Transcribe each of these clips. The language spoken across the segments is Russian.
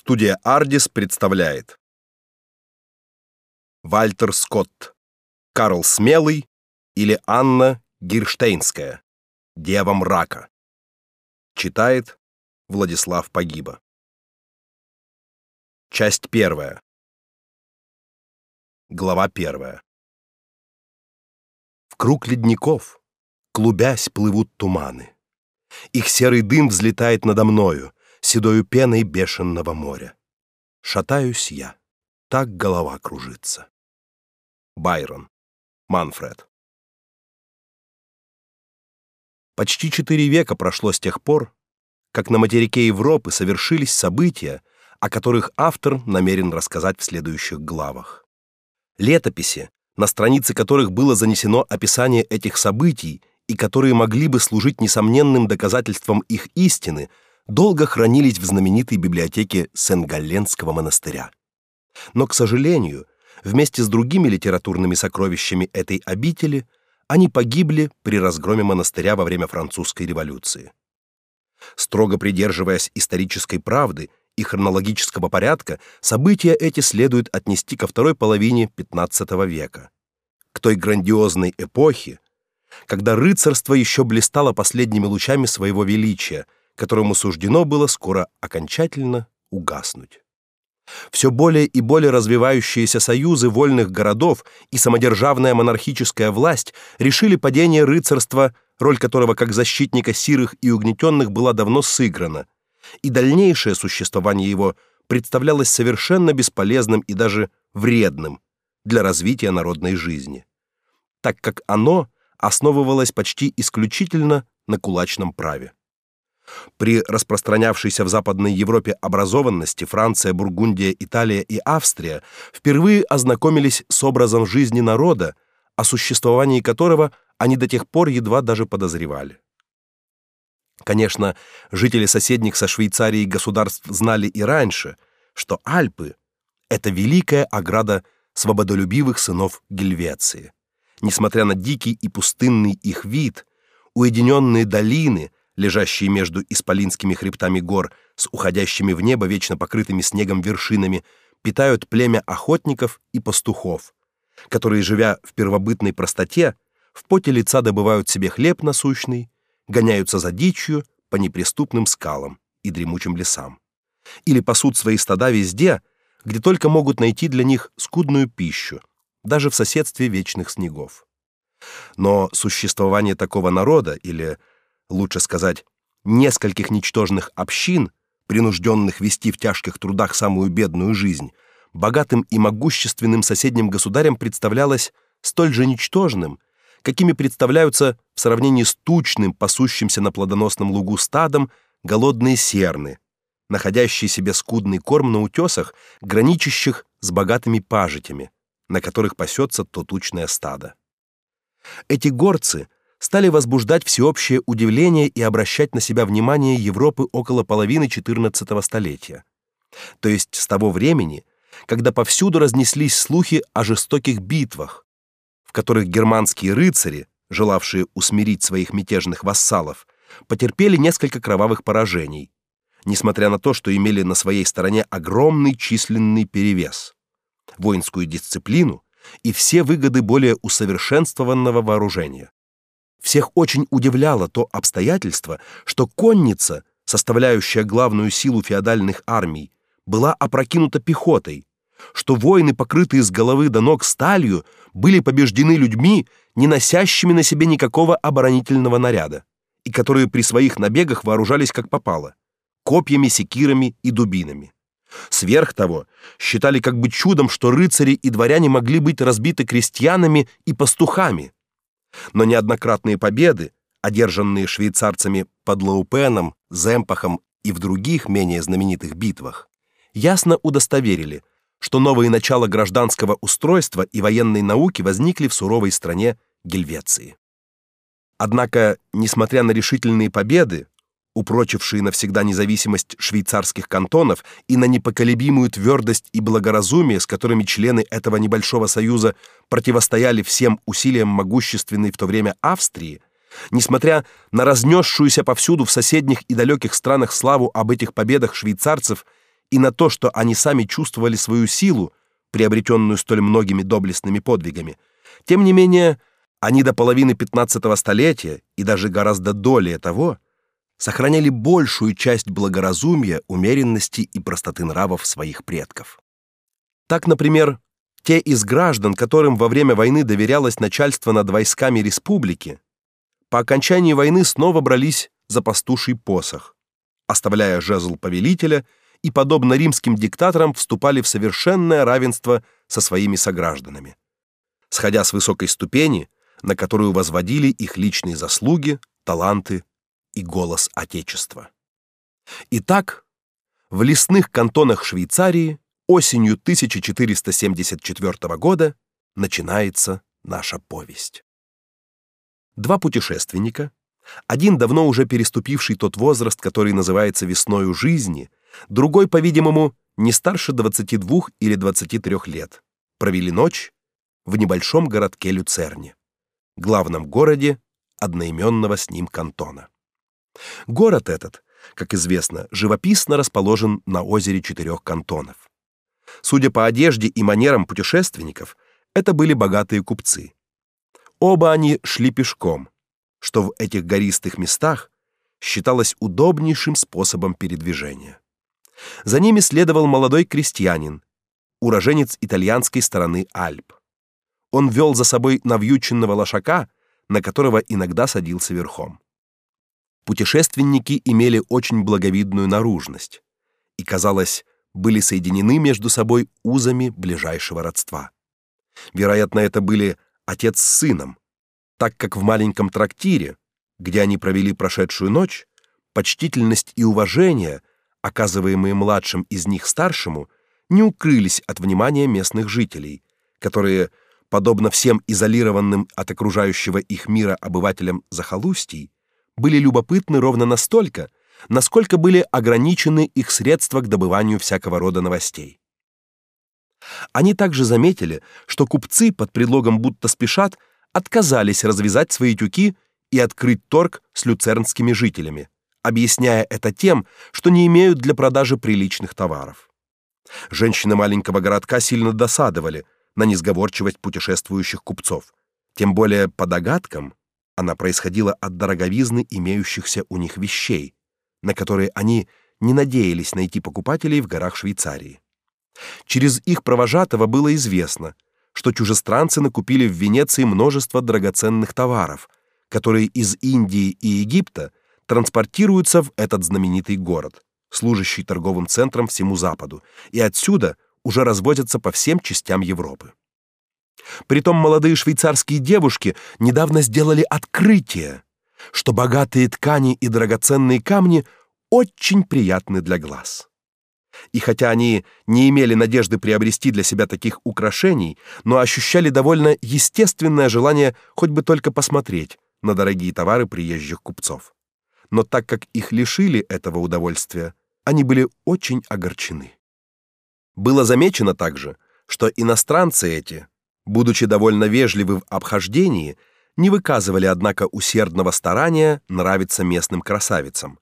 Студия Ardis представляет Вальтер Скотт, Карл Смелый или Анна Гирштейнская, Дева мрака. Читает Владислав Погиба. Часть первая. Глава первая. В круг ледников, клубясь, плывут туманы. Их серый дым взлетает надо мною, седою пеной бешеного моря. Шатаюсь я, так голова кружится. Байрон, Манфред. Почти четыре века прошло с тех пор, как на материке Европы совершились события, о которых автор намерен рассказать в следующих главах. Летописи, на странице которых было занесено описание этих событий и которые могли бы служить несомненным доказательством их истины, долго хранились в знаменитой библиотеке Сен-Галленского монастыря. Но, к сожалению, вместе с другими литературными сокровищами этой обители они погибли при разгроме монастыря во время французской революции. Строго придерживаясь исторической правды и хронологического порядка, события эти следует отнести ко второй половине XV века, к той грандиозной эпохе, когда рыцарство еще блистало последними лучами своего величия, которому суждено было скоро окончательно угаснуть. Все более и более развивающиеся союзы вольных городов и самодержавная монархическая власть решили падение рыцарства, роль которого как защитника сирых и угнетенных была давно сыграна, и дальнейшее существование его представлялось совершенно бесполезным и даже вредным для развития народной жизни, так как оно основывалось почти исключительно на кулачном праве. При распространявшейся в Западной Европе образованности Франция, Бургундия, Италия и Австрия впервые ознакомились с образом жизни народа, о существовании которого они до тех пор едва даже подозревали. Конечно, жители соседних со Швейцарией государств знали и раньше, что Альпы это великая ограда свободолюбивых сынов Гельвеции. Несмотря на дикий и пустынный их вид, уединенные долины, лежащие между исполинскими хребтами гор с уходящими в небо вечно покрытыми снегом вершинами, питают племя охотников и пастухов, которые, живя в первобытной простоте, в поте лица добывают себе хлеб насущный, гоняются за дичью по неприступным скалам и дремучим лесам, или пасут свои стада везде, где только могут найти для них скудную пищу, даже в соседстве вечных снегов. Но существование такого народа, или, лучше сказать, нескольких ничтожных общин, принужденных вести в тяжких трудах самую бедную жизнь, богатым и могущественным соседним государям представлялось столь же ничтожным, какими представляются в сравнении с тучным, пасущимся на плодоносном лугу стадом голодные серны, находящие себе скудный корм на утесах, граничащих с богатыми пажитями, на которых пасется то тучное стадо. Эти горцы стали возбуждать всеобщее удивление и обращать на себя внимание Европы около половины XIV столетия. То есть с того времени, когда повсюду разнеслись слухи о жестоких битвах, в которых германские рыцари, желавшие усмирить своих мятежных вассалов, потерпели несколько кровавых поражений, несмотря на то, что имели на своей стороне огромный численный перевес воинскую дисциплину и все выгоды более усовершенствованного вооружения. Всех очень удивляло то обстоятельство, что конница, составляющая главную силу феодальных армий, была опрокинута пехотой, что воины, покрытые с головы до ног сталью, были побеждены людьми, не носящими на себе никакого оборонительного наряда, и которые при своих набегах вооружались как попало: копьями, секирами и дубинами. Сверх того, считали как бы чудом, что рыцари и дворяне могли быть разбиты крестьянами и пастухами. Но неоднократные победы, одержанные швейцарцами под Лаупеном, Земпахом и в других менее знаменитых битвах, ясно удостоверили, что новые начала гражданского устройства и военной науки возникли в суровой стране Гельвеции. Однако, несмотря на решительные победы, упрочившие навсегда независимость швейцарских кантонов и на непоколебимую твердость и благоразумие, с которыми члены этого небольшого союза противостояли всем усилиям могущественной в то время Австрии, несмотря на разнесшуюся повсюду в соседних и далеких странах славу об этих победах швейцарцев и на то, что они сами чувствовали свою силу, приобретенную столь многими доблестными подвигами, тем не менее они до половины XV столетия и даже гораздо долее того сохраняли большую часть благоразумия, умеренности и простоты нравов своих предков. Так, например, те из граждан, которым во время войны доверялось начальство над войсками республики, по окончании войны снова брались за пастуший посох, оставляя жезл повелителя и подобно римским диктаторам вступали в совершенное равенство со своими согражданами. Сходя с высокой ступени, на которую возводили их личные заслуги, таланты и голос отечества. Итак, в лесных кантонах Швейцарии осенью 1474 года начинается наша повесть. Два путешественника, один давно уже переступивший тот возраст, который называется весною жизни, другой, по-видимому, не старше 22 или 23 лет, провели ночь в небольшом городке Люцерне главном городе одноименного с ним кантона. Город этот, как известно, живописно расположен на озере четырех кантонов. Судя по одежде и манерам путешественников, это были богатые купцы. Оба они шли пешком, что в этих гористых местах считалось удобнейшим способом передвижения. За ними следовал молодой крестьянин, уроженец итальянской стороны Альп он вел за собой навьюченного лошака, на которого иногда садился верхом. Путешественники имели очень благовидную наружность и, казалось, были соединены между собой узами ближайшего родства. Вероятно, это были отец с сыном, так как в маленьком трактире, где они провели прошедшую ночь, почтительность и уважение, оказываемые младшим из них старшему, не укрылись от внимания местных жителей, которые подобно всем изолированным от окружающего их мира обывателям захолустий, были любопытны ровно настолько, насколько были ограничены их средства к добыванию всякого рода новостей. Они также заметили, что купцы под предлогом будто спешат отказались развязать свои тюки и открыть торг с люцернскими жителями, объясняя это тем, что не имеют для продажи приличных товаров. Женщины маленького городка сильно досадовали – на несговорчивость путешествующих купцов. Тем более по догадкам она происходила от дороговизны имеющихся у них вещей, на которые они не надеялись найти покупателей в горах Швейцарии. Через их провожатого было известно, что чужестранцы накупили в Венеции множество драгоценных товаров, которые из Индии и Египта транспортируются в этот знаменитый город, служащий торговым центром всему Западу, и отсюда – уже разводятся по всем частям Европы. Притом молодые швейцарские девушки недавно сделали открытие, что богатые ткани и драгоценные камни очень приятны для глаз. И хотя они не имели надежды приобрести для себя таких украшений, но ощущали довольно естественное желание хоть бы только посмотреть на дорогие товары приезжих купцов. Но так как их лишили этого удовольствия, они были очень огорчены. Было замечено также, что иностранцы эти, будучи довольно вежливы в обхождении, не выказывали однако усердного старания нравиться местным красавицам.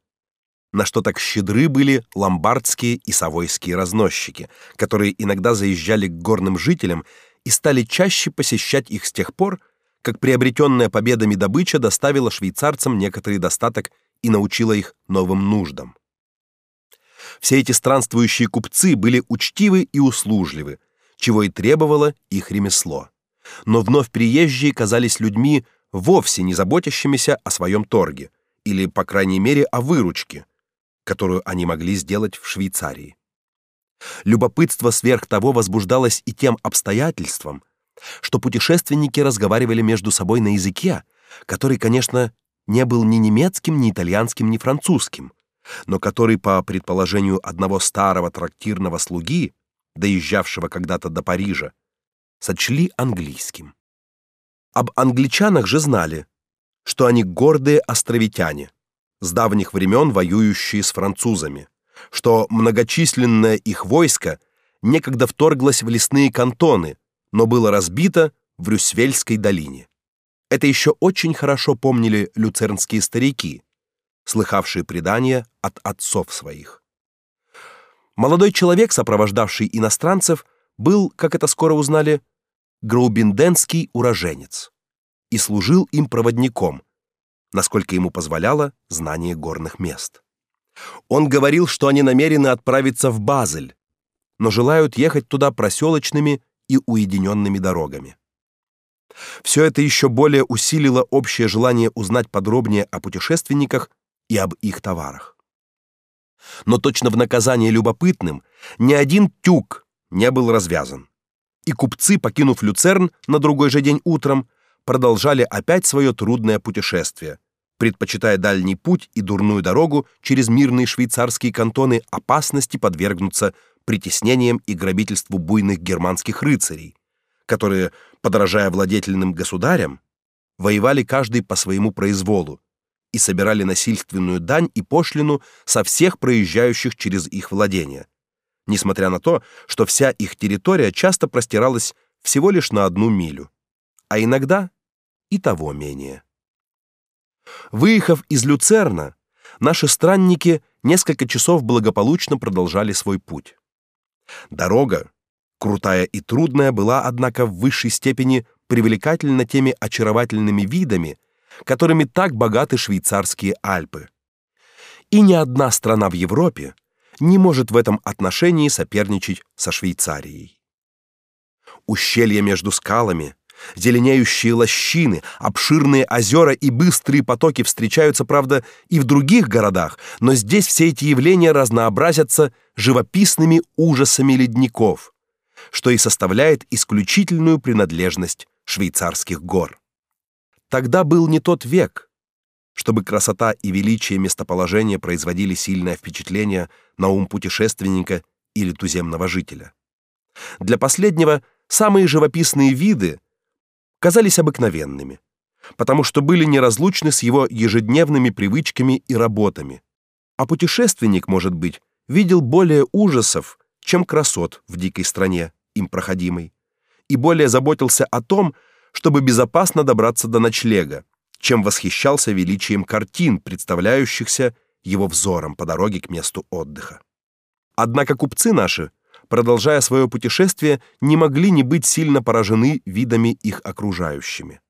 На что так щедры были ломбардские и савойские разносчики, которые иногда заезжали к горным жителям и стали чаще посещать их с тех пор, как приобретенная победами добыча доставила швейцарцам некоторый достаток и научила их новым нуждам. Все эти странствующие купцы были учтивы и услужливы, чего и требовало их ремесло. Но вновь приезжие казались людьми вовсе не заботящимися о своем торге или, по крайней мере, о выручке, которую они могли сделать в Швейцарии. Любопытство сверх того возбуждалось и тем обстоятельством, что путешественники разговаривали между собой на языке, который, конечно, не был ни немецким, ни итальянским, ни французским, но который, по предположению одного старого трактирного слуги, доезжавшего когда-то до Парижа, сочли английским. Об англичанах же знали, что они гордые островитяне, с давних времен воюющие с французами, что многочисленное их войско некогда вторглось в лесные кантоны, но было разбито в Рюсвельской долине. Это еще очень хорошо помнили люцернские старики, слыхавшие предания от отцов своих. Молодой человек, сопровождавший иностранцев, был, как это скоро узнали, граубинденский уроженец и служил им проводником, насколько ему позволяло знание горных мест. Он говорил, что они намерены отправиться в Базель, но желают ехать туда проселочными и уединенными дорогами. Все это еще более усилило общее желание узнать подробнее о путешественниках и об их товарах. Но точно в наказание любопытным ни один тюк не был развязан. И купцы, покинув Люцерн на другой же день утром, продолжали опять свое трудное путешествие, предпочитая дальний путь и дурную дорогу через мирные швейцарские кантоны опасности подвергнуться притеснениям и грабительству буйных германских рыцарей, которые, подражая владетельным государям, воевали каждый по своему произволу и собирали насильственную дань и пошлину со всех проезжающих через их владения, несмотря на то, что вся их территория часто простиралась всего лишь на одну милю, а иногда и того менее. Выехав из Люцерна, наши странники несколько часов благополучно продолжали свой путь. Дорога, крутая и трудная, была однако в высшей степени привлекательна теми очаровательными видами, которыми так богаты швейцарские Альпы. И ни одна страна в Европе не может в этом отношении соперничать со Швейцарией. Ущелья между скалами, зеленеющие лощины, обширные озера и быстрые потоки встречаются, правда, и в других городах, но здесь все эти явления разнообразятся живописными ужасами ледников, что и составляет исключительную принадлежность швейцарских гор. Тогда был не тот век, чтобы красота и величие местоположения производили сильное впечатление на ум путешественника или туземного жителя. Для последнего самые живописные виды казались обыкновенными, потому что были неразлучны с его ежедневными привычками и работами. А путешественник, может быть, видел более ужасов, чем красот в дикой стране, им проходимой, и более заботился о том, чтобы безопасно добраться до ночлега, чем восхищался величием картин, представляющихся его взором по дороге к месту отдыха. Однако купцы наши продолжая свое путешествие, не могли не быть сильно поражены видами их окружающими.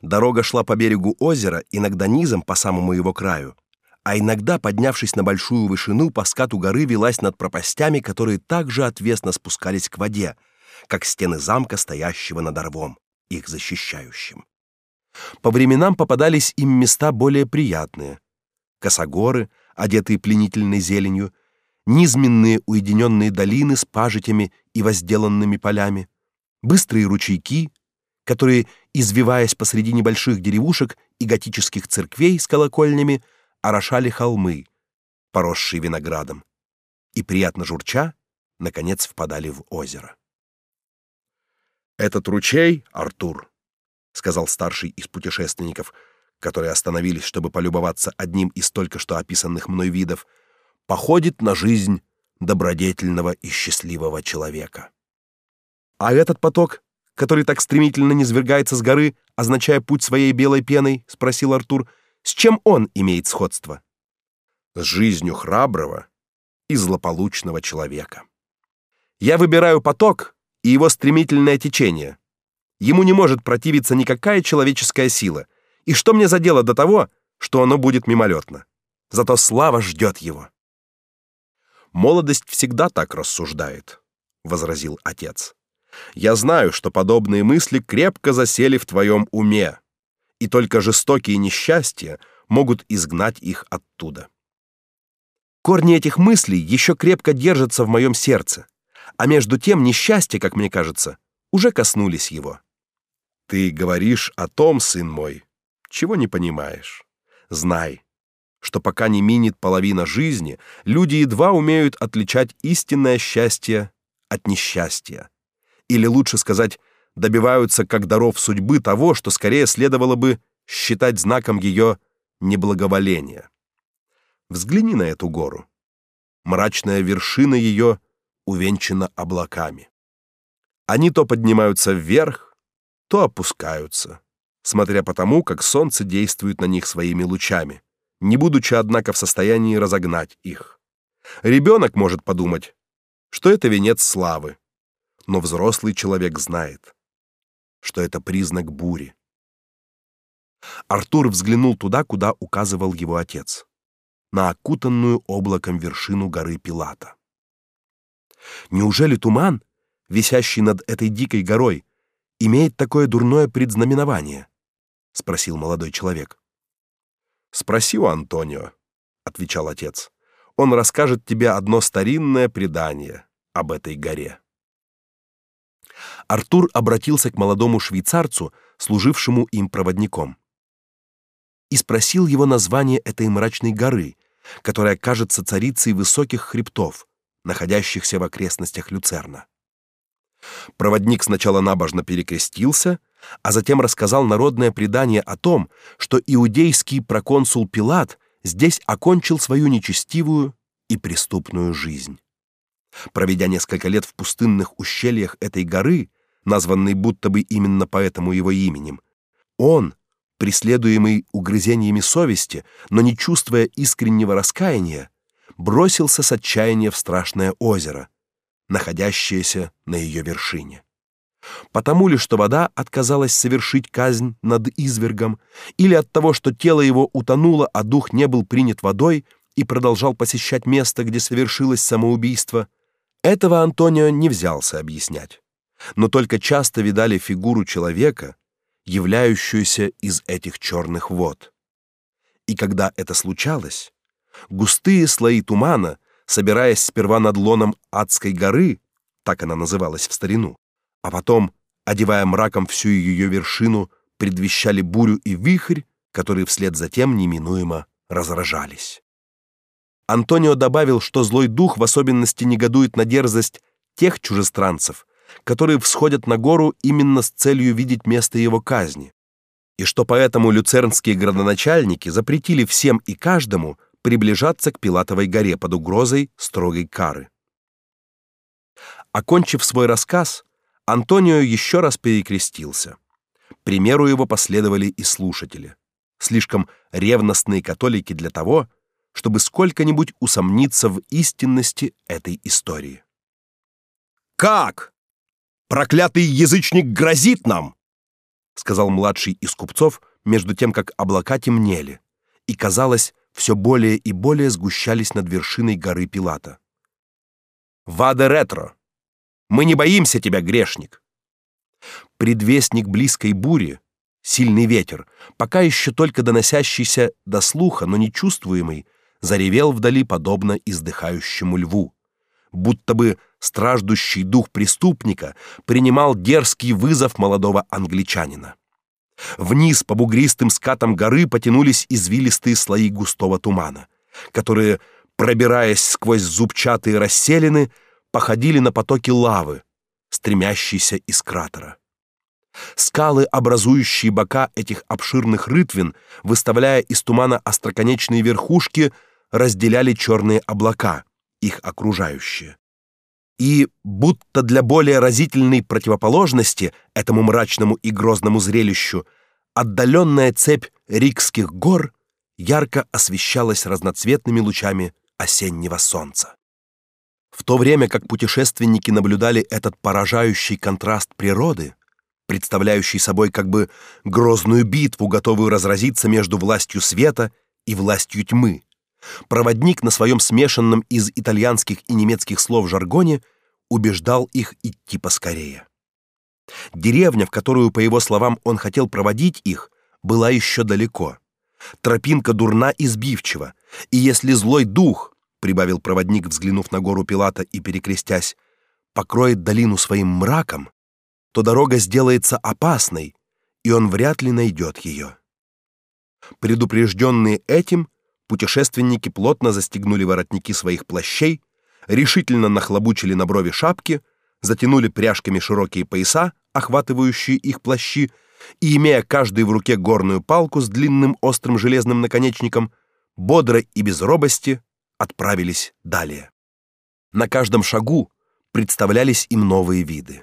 Дорога шла по берегу озера, иногда низом по самому его краю, а иногда, поднявшись на большую вышину, по скату горы велась над пропастями, которые также отвесно спускались к воде, как стены замка, стоящего над орвом, их защищающим. По временам попадались им места более приятные: косогоры, одетые пленительной зеленью, низменные уединенные долины с пажитями и возделанными полями, быстрые ручейки, которые, извиваясь посреди небольших деревушек и готических церквей с колокольнями, орошали холмы, поросшие виноградом, и приятно журча, наконец впадали в озеро. Этот ручей, Артур, сказал старший из путешественников, которые остановились, чтобы полюбоваться одним из только что описанных мной видов, походит на жизнь добродетельного и счастливого человека. А этот поток, который так стремительно низвергается с горы, означая путь своей белой пеной, спросил Артур, с чем он имеет сходство? С жизнью храброго и злополучного человека. Я выбираю поток и его стремительное течение. Ему не может противиться никакая человеческая сила. И что мне за дело до того, что оно будет мимолетно? Зато слава ждет его. Молодость всегда так рассуждает, возразил отец. Я знаю, что подобные мысли крепко засели в твоем уме, и только жестокие несчастья могут изгнать их оттуда. Корни этих мыслей еще крепко держатся в моем сердце, а между тем несчастья, как мне кажется, уже коснулись его. Ты говоришь о том, сын мой, чего не понимаешь. Знай, что пока не минет половина жизни, люди едва умеют отличать истинное счастье от несчастья. Или лучше сказать, добиваются как даров судьбы того, что скорее следовало бы считать знаком ее неблаговоления. Взгляни на эту гору. Мрачная вершина ее увенчана облаками. Они то поднимаются вверх, то опускаются, смотря по тому, как солнце действует на них своими лучами не будучи однако в состоянии разогнать их. Ребенок может подумать, что это венец славы, но взрослый человек знает, что это признак бури. Артур взглянул туда, куда указывал его отец, на окутанную облаком вершину горы Пилата. Неужели туман, висящий над этой дикой горой, имеет такое дурное предзнаменование? спросил молодой человек. Спроси у Антонио, отвечал отец. Он расскажет тебе одно старинное предание об этой горе. Артур обратился к молодому швейцарцу, служившему им проводником и спросил его название этой мрачной горы, которая кажется царицей высоких хребтов, находящихся в окрестностях Люцерна. Проводник сначала набожно перекрестился, а затем рассказал народное предание о том, что иудейский проконсул Пилат здесь окончил свою нечестивую и преступную жизнь. Проведя несколько лет в пустынных ущельях этой горы, названной будто бы именно по этому его именем, он, преследуемый угрызениями совести, но не чувствуя искреннего раскаяния, бросился с отчаяния в страшное озеро, находящееся на ее вершине. Потому ли, что вода отказалась совершить казнь над извергом, или от того, что тело его утонуло, а дух не был принят водой и продолжал посещать место, где совершилось самоубийство, этого Антонио не взялся объяснять. Но только часто видали фигуру человека, являющуюся из этих черных вод. И когда это случалось, густые слои тумана, собираясь сперва над лоном адской горы, так она называлась в старину, а потом, одевая мраком всю ее вершину, предвещали бурю и вихрь, которые вслед за тем неминуемо разражались. Антонио добавил, что злой дух в особенности негодует на дерзость тех чужестранцев, которые всходят на гору именно с целью видеть место его казни, и что поэтому люцернские градоначальники запретили всем и каждому приближаться к Пилатовой горе под угрозой строгой кары. Окончив свой рассказ, Антонио еще раз перекрестился. Примеру его последовали и слушатели, слишком ревностные католики для того, чтобы сколько-нибудь усомниться в истинности этой истории. Как? Проклятый язычник грозит нам, сказал младший из купцов, между тем как облака темнели, и казалось, все более и более сгущались над вершиной горы Пилата. Ваде ретро. Мы не боимся тебя, грешник. Предвестник близкой бури, сильный ветер, пока еще только доносящийся до слуха, но не чувствуемый, заревел вдали подобно издыхающему льву будто бы страждущий дух преступника принимал дерзкий вызов молодого англичанина. Вниз по бугристым скатам горы потянулись извилистые слои густого тумана, которые, пробираясь сквозь зубчатые расселины, походили на потоки лавы, стремящиеся из кратера. Скалы, образующие бока этих обширных рытвин, выставляя из тумана остроконечные верхушки, разделяли черные облака, их окружающее. И будто для более разительной противоположности этому мрачному и грозному зрелищу, отдаленная цепь Рикских гор ярко освещалась разноцветными лучами осеннего солнца. В то время как путешественники наблюдали этот поражающий контраст природы, представляющий собой как бы грозную битву, готовую разразиться между властью света и властью тьмы, Проводник на своем смешанном из итальянских и немецких слов жаргоне убеждал их идти поскорее. Деревня, в которую, по его словам, он хотел проводить их, была еще далеко. Тропинка дурна и сбивчива, и если злой дух, прибавил проводник, взглянув на гору Пилата и перекрестясь, покроет долину своим мраком, то дорога сделается опасной, и он вряд ли найдет ее. Предупрежденные этим, Путешественники плотно застегнули воротники своих плащей, решительно нахлобучили на брови шапки, затянули пряжками широкие пояса, охватывающие их плащи, и имея каждый в руке горную палку с длинным острым железным наконечником, бодро и без робости отправились далее. На каждом шагу представлялись им новые виды.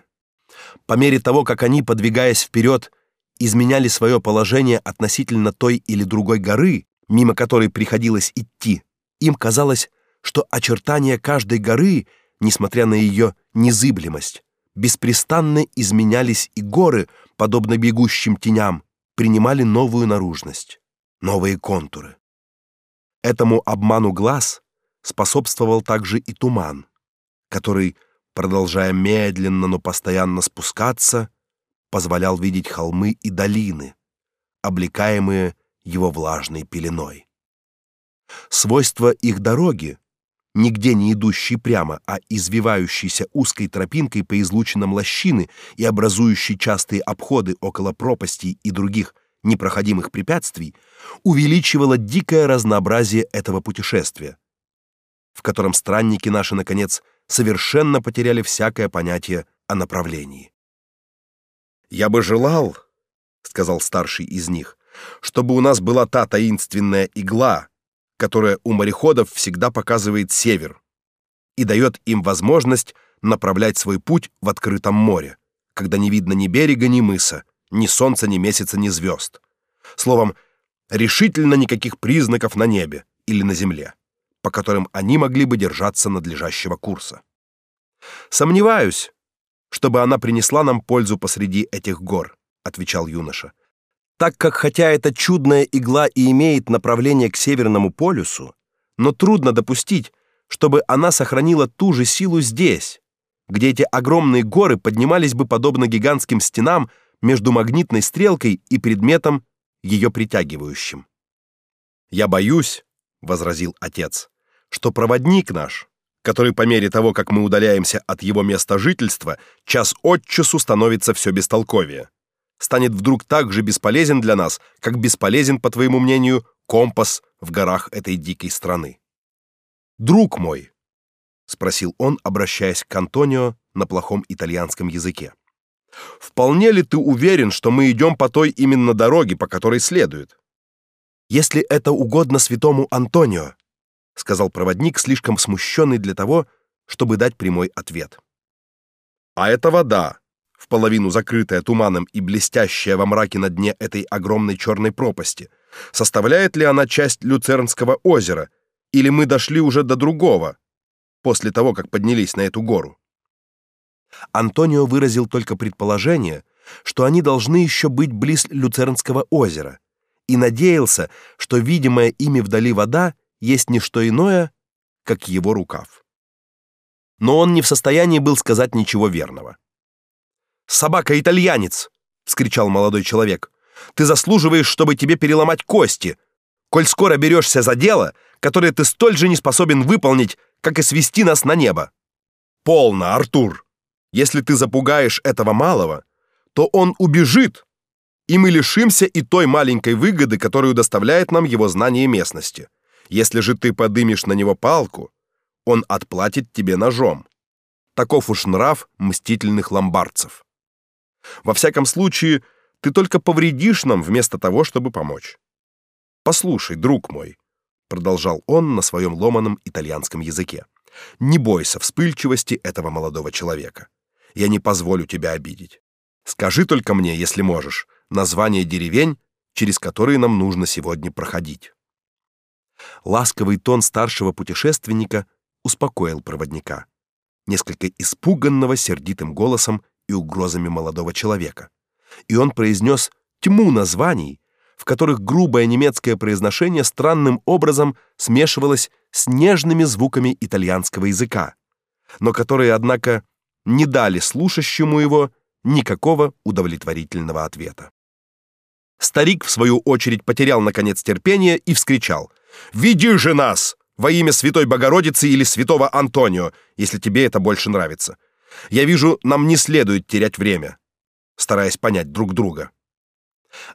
По мере того, как они, подвигаясь вперед, изменяли свое положение относительно той или другой горы, мимо которой приходилось идти, им казалось, что очертания каждой горы, несмотря на ее незыблемость, беспрестанно изменялись, и горы, подобно бегущим теням, принимали новую наружность, новые контуры. Этому обману глаз способствовал также и туман, который, продолжая медленно, но постоянно спускаться, позволял видеть холмы и долины, облекаемые его влажной пеленой. Свойства их дороги, нигде не идущей прямо, а извивающейся узкой тропинкой по излучинам лощины и образующей частые обходы около пропастей и других непроходимых препятствий, увеличивало дикое разнообразие этого путешествия, в котором странники наши наконец совершенно потеряли всякое понятие о направлении. Я бы желал, сказал старший из них, чтобы у нас была та таинственная игла, которая у мореходов всегда показывает север и дает им возможность направлять свой путь в открытом море, когда не видно ни берега, ни мыса, ни солнца, ни месяца, ни звезд. Словом, решительно никаких признаков на небе или на земле, по которым они могли бы держаться надлежащего курса. Сомневаюсь, чтобы она принесла нам пользу посреди этих гор, отвечал юноша так как хотя эта чудная игла и имеет направление к северному полюсу, но трудно допустить, чтобы она сохранила ту же силу здесь, где эти огромные горы поднимались бы подобно гигантским стенам между магнитной стрелкой и предметом, ее притягивающим. Я боюсь, возразил отец, что проводник наш, который по мере того, как мы удаляемся от его места жительства, час от часу становится все бестолковее станет вдруг так же бесполезен для нас, как бесполезен, по твоему мнению, компас в горах этой дикой страны. Друг мой, спросил он, обращаясь к Антонио на плохом итальянском языке. Вполне ли ты уверен, что мы идем по той именно дороге, по которой следует? Если это угодно святому Антонио, сказал проводник, слишком смущенный для того, чтобы дать прямой ответ. А это вода, в половину закрытая туманом и блестящая во мраке на дне этой огромной черной пропасти. Составляет ли она часть Люцернского озера, или мы дошли уже до другого после того, как поднялись на эту гору? Антонио выразил только предположение, что они должны еще быть близ Люцернского озера, и надеялся, что видимая ими вдали вода есть не что иное, как его рукав. Но он не в состоянии был сказать ничего верного. Собака-итальянец, вскричал молодой человек. Ты заслуживаешь, чтобы тебе переломать кости. Коль скоро берешься за дело, которое ты столь же не способен выполнить, как и свести нас на небо. Полно, Артур. Если ты запугаешь этого малого, то он убежит, и мы лишимся и той маленькой выгоды, которую доставляет нам его знание местности. Если же ты подымешь на него палку, он отплатит тебе ножом. Таков уж нрав мстительных ломбардцев. Во всяком случае, ты только повредишь нам вместо того, чтобы помочь. Послушай, друг мой, продолжал он на своем ломаном итальянском языке. Не бойся вспыльчивости этого молодого человека. Я не позволю тебя обидеть. Скажи только мне, если можешь, название деревень, через которые нам нужно сегодня проходить. Ласковый тон старшего путешественника успокоил проводника, несколько испуганного сердитым голосом и угрозами молодого человека. И он произнес тьму названий, в которых грубое немецкое произношение странным образом смешивалось с нежными звуками итальянского языка, но которые, однако, не дали слушающему его никакого удовлетворительного ответа. Старик в свою очередь потерял наконец терпение и вскричал: "Веди же нас во имя Святой Богородицы или Святого Антонио, если тебе это больше нравится. Я вижу, нам не следует терять время, стараясь понять друг друга.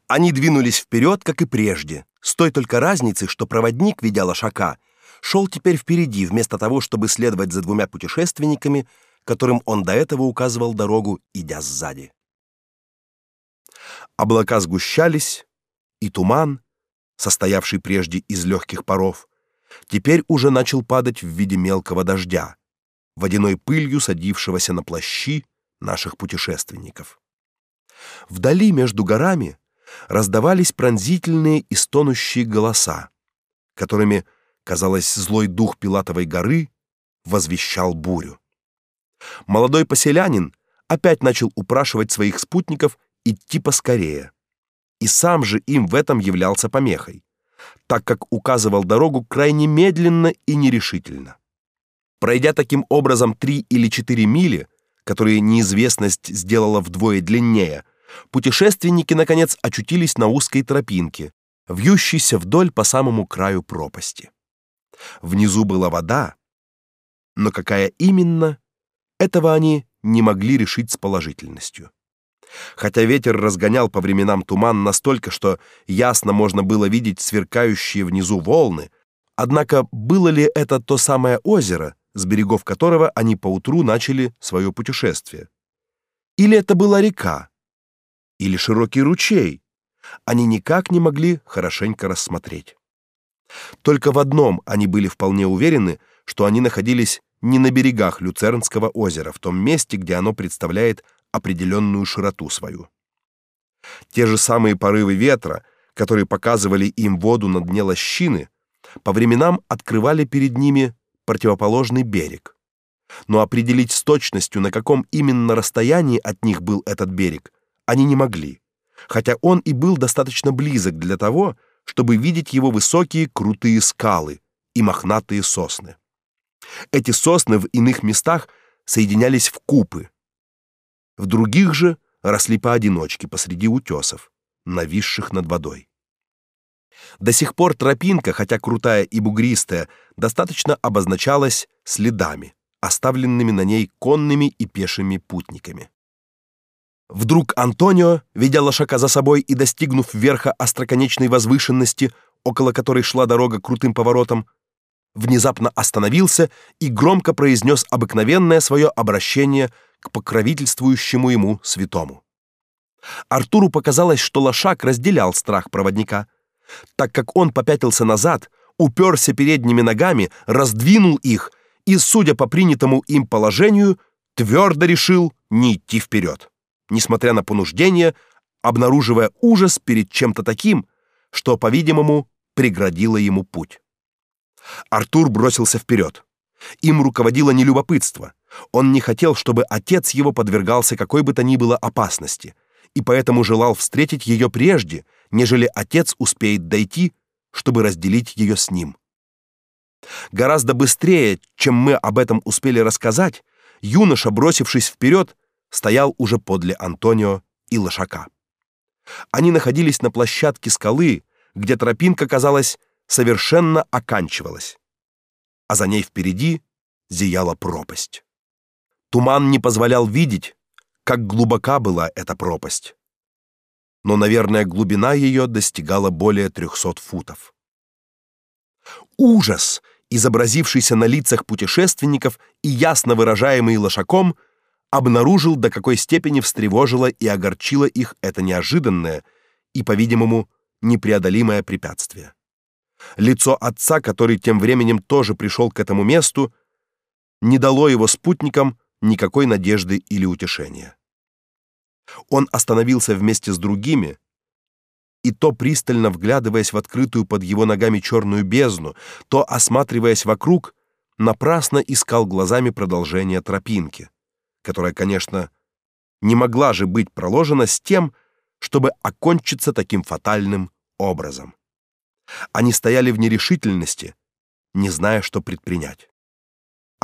Они двинулись вперед, как и прежде, с той только разницей, что проводник, ведя лошака, шел теперь впереди, вместо того, чтобы следовать за двумя путешественниками, которым он до этого указывал дорогу, идя сзади. Облака сгущались, и туман, состоявший прежде из легких паров, теперь уже начал падать в виде мелкого дождя, водяной пылью садившегося на плащи наших путешественников. Вдали между горами раздавались пронзительные и стонущие голоса, которыми Казалось, злой дух Пилатовой горы возвещал бурю. Молодой поселянин опять начал упрашивать своих спутников идти поскорее. И сам же им в этом являлся помехой, так как указывал дорогу крайне медленно и нерешительно. Пройдя таким образом три или четыре мили, которые неизвестность сделала вдвое длиннее, путешественники наконец очутились на узкой тропинке, вьющейся вдоль по самому краю пропасти. Внизу была вода, но какая именно, этого они не могли решить с положительностью. Хотя ветер разгонял по временам туман настолько, что ясно можно было видеть сверкающие внизу волны, однако было ли это то самое озеро, с берегов которого они поутру начали свое путешествие? Или это была река? Или широкий ручей? Они никак не могли хорошенько рассмотреть. Только в одном они были вполне уверены, что они находились не на берегах Люцернского озера, в том месте, где оно представляет определенную широту свою. Те же самые порывы ветра, которые показывали им воду на дне лощины, по временам открывали перед ними противоположный берег. Но определить с точностью, на каком именно расстоянии от них был этот берег, они не могли, хотя он и был достаточно близок для того, чтобы видеть его высокие крутые скалы и мохнатые сосны. Эти сосны в иных местах соединялись в купы. В других же росли поодиночке посреди утесов, нависших над водой. До сих пор тропинка, хотя крутая и бугристая, достаточно обозначалась следами, оставленными на ней конными и пешими путниками. Вдруг Антонио, ведя лошака за собой и достигнув верха остроконечной возвышенности, около которой шла дорога крутым поворотом, внезапно остановился и громко произнес обыкновенное свое обращение к покровительствующему ему святому. Артуру показалось, что лошак разделял страх проводника, так как он попятился назад, уперся передними ногами, раздвинул их и, судя по принятому им положению, твердо решил не идти вперед, несмотря на понуждение, обнаруживая ужас перед чем-то таким, что, по-видимому, преградило ему путь. Артур бросился вперед. Им руководило не любопытство. Он не хотел, чтобы отец его подвергался какой бы то ни было опасности, и поэтому желал встретить ее прежде, нежели отец успеет дойти, чтобы разделить ее с ним. Гораздо быстрее, чем мы об этом успели рассказать, юноша, бросившись вперед, стоял уже подле Антонио и лошака. Они находились на площадке скалы, где тропинка казалась совершенно оканчивалась, а за ней впереди зияла пропасть. Туман не позволял видеть, как глубока была эта пропасть. Но, наверное, глубина ее достигала более трехсот футов. Ужас, изобразившийся на лицах путешественников и ясно выражаемый лошаком, обнаружил, до какой степени встревожило и огорчило их это неожиданное и, по-видимому, непреодолимое препятствие. Лицо отца, который тем временем тоже пришел к этому месту, не дало его спутникам никакой надежды или утешения. Он остановился вместе с другими, и то пристально вглядываясь в открытую под его ногами черную бездну, то осматриваясь вокруг, напрасно искал глазами продолжение тропинки, которая, конечно, не могла же быть проложена с тем, чтобы окончиться таким фатальным образом. Они стояли в нерешительности, не зная, что предпринять.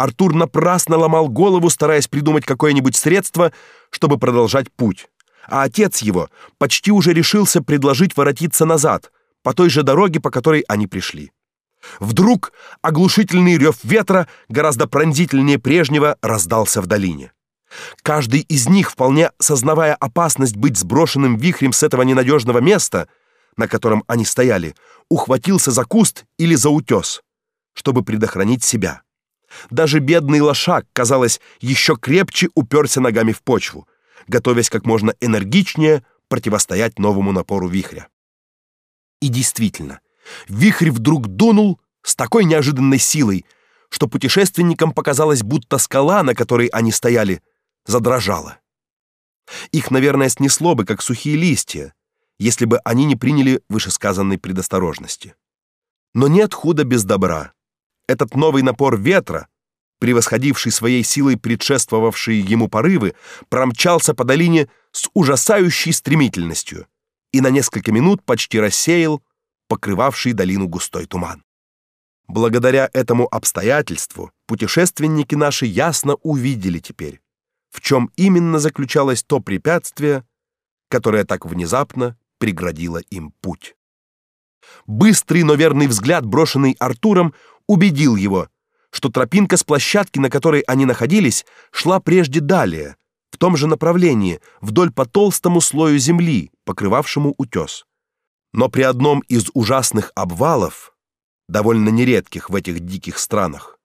Артур напрасно ломал голову, стараясь придумать какое-нибудь средство, чтобы продолжать путь. А отец его почти уже решился предложить воротиться назад, по той же дороге, по которой они пришли. Вдруг оглушительный рев ветра, гораздо пронзительнее прежнего, раздался в долине. Каждый из них, вполне сознавая опасность быть сброшенным вихрем с этого ненадежного места, на котором они стояли, ухватился за куст или за утес, чтобы предохранить себя. Даже бедный лошак, казалось, еще крепче уперся ногами в почву, готовясь как можно энергичнее противостоять новому напору вихря. И действительно, вихрь вдруг дунул с такой неожиданной силой, что путешественникам показалось, будто скала, на которой они стояли, задрожала. Их, наверное, снесло бы, как сухие листья, если бы они не приняли вышесказанной предосторожности. Но нет худа без добра. Этот новый напор ветра, превосходивший своей силой предшествовавшие ему порывы, промчался по долине с ужасающей стремительностью и на несколько минут почти рассеял покрывавший долину густой туман. Благодаря этому обстоятельству путешественники наши ясно увидели теперь, в чем именно заключалось то препятствие, которое так внезапно преградило им путь. Быстрый, но верный взгляд, брошенный Артуром, убедил его, что тропинка с площадки, на которой они находились, шла прежде далее, в том же направлении, вдоль по толстому слою земли, покрывавшему утес. Но при одном из ужасных обвалов, довольно нередких в этих диких странах,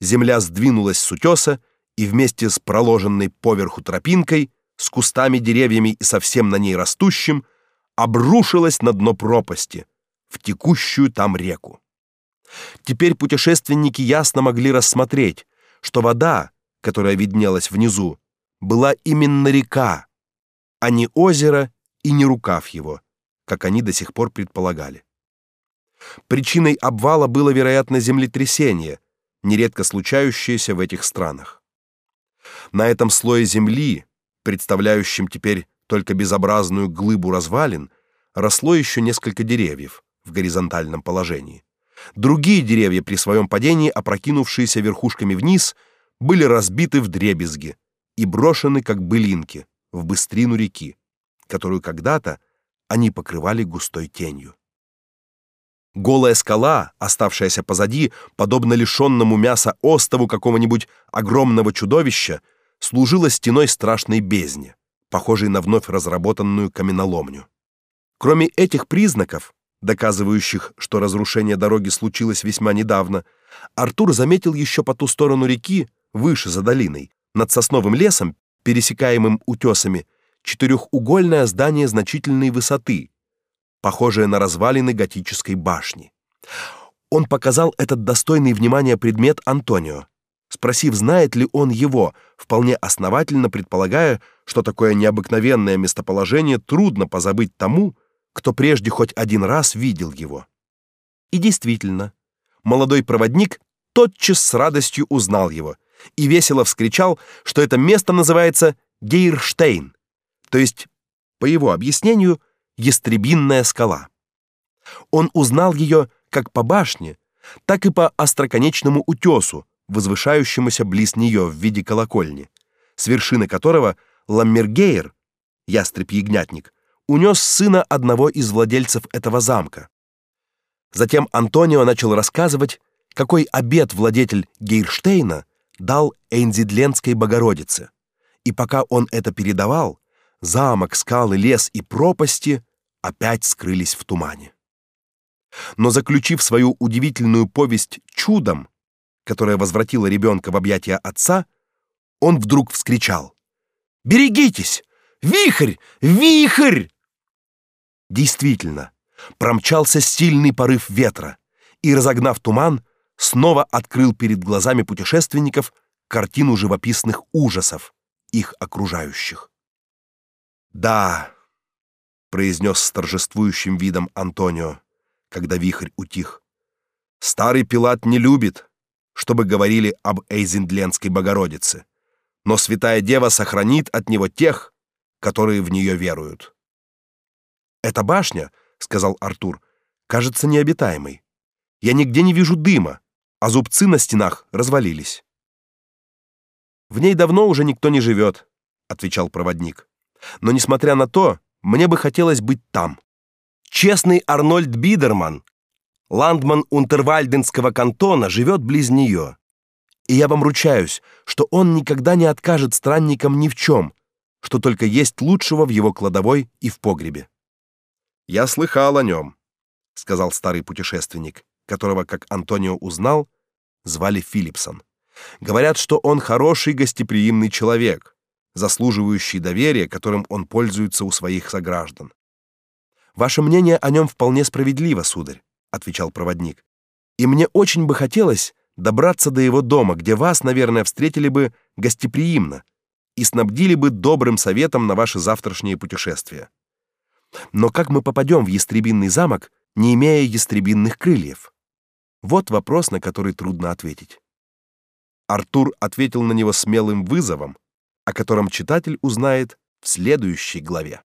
земля сдвинулась с утеса и вместе с проложенной поверху тропинкой, с кустами, деревьями и совсем на ней растущим, обрушилась на дно пропасти, в текущую там реку. Теперь путешественники ясно могли рассмотреть, что вода, которая виднелась внизу, была именно река, а не озеро и не рукав его, как они до сих пор предполагали. Причиной обвала было, вероятно, землетрясение, нередко случающееся в этих странах. На этом слое земли, представляющем теперь только безобразную глыбу развалин, росло еще несколько деревьев в горизонтальном положении. Другие деревья при своем падении, опрокинувшиеся верхушками вниз, были разбиты вдребезги и брошены как былинки в быстрину реки, которую когда-то они покрывали густой тенью. Голая скала, оставшаяся позади, подобно лишенному мяса остову какого-нибудь огромного чудовища, служила стеной страшной бездни, похожей на вновь разработанную каменоломню. Кроме этих признаков, доказывающих, что разрушение дороги случилось весьма недавно, Артур заметил еще по ту сторону реки, выше за долиной, над сосновым лесом, пересекаемым утесами, четырехугольное здание значительной высоты, похожее на развалины готической башни. Он показал этот достойный внимания предмет Антонио, спросив, знает ли он его, вполне основательно предполагая, что такое необыкновенное местоположение трудно позабыть тому, кто прежде хоть один раз видел его. И действительно, молодой проводник тотчас с радостью узнал его и весело вскричал, что это место называется Гейрштейн, то есть, по его объяснению, Ястребинная скала. Он узнал ее как по башне, так и по остроконечному утесу, возвышающемуся близ нее в виде колокольни, с вершины которого Ламмергейр, ястреб-ягнятник, унес сына одного из владельцев этого замка. Затем Антонио начал рассказывать, какой обет владетель Гейрштейна дал Эйнзидленской Богородице. И пока он это передавал, замок, скалы, лес и пропасти опять скрылись в тумане. Но заключив свою удивительную повесть чудом, которое возвратило ребенка в объятия отца, он вдруг вскричал: "Берегитесь! Вихрь! Вихрь!" Действительно, промчался сильный порыв ветра и, разогнав туман, снова открыл перед глазами путешественников картину живописных ужасов их окружающих. "Да", произнес с торжествующим видом Антонио, когда вихрь утих. "Старый Пилат не любит, чтобы говорили об Эйзендленской Богородице, но Святая Дева сохранит от него тех, которые в нее веруют". Эта башня, сказал Артур, кажется необитаемой. Я нигде не вижу дыма, а зубцы на стенах развалились. В ней давно уже никто не живет, отвечал проводник. Но несмотря на то, мне бы хотелось быть там. Честный Арнольд Бидерман, ландман Унтервальденского кантона, живет близ нее. И я вам ручаюсь, что он никогда не откажет странникам ни в чем, что только есть лучшего в его кладовой и в погребе. Я слыхал о нем», — сказал старый путешественник, которого, как Антонио узнал, звали Филипсон. Говорят, что он хороший гостеприимный человек, заслуживающий доверия, которым он пользуется у своих сограждан. Ваше мнение о нем вполне справедливо, сударь, отвечал проводник. И мне очень бы хотелось добраться до его дома, где вас, наверное, встретили бы гостеприимно и снабдили бы добрым советом на ваше завтрашнее путешествие. Но как мы попадем в ястребинный замок, не имея ястребинных крыльев? Вот вопрос, на который трудно ответить. Артур ответил на него смелым вызовом, о котором читатель узнает в следующей главе.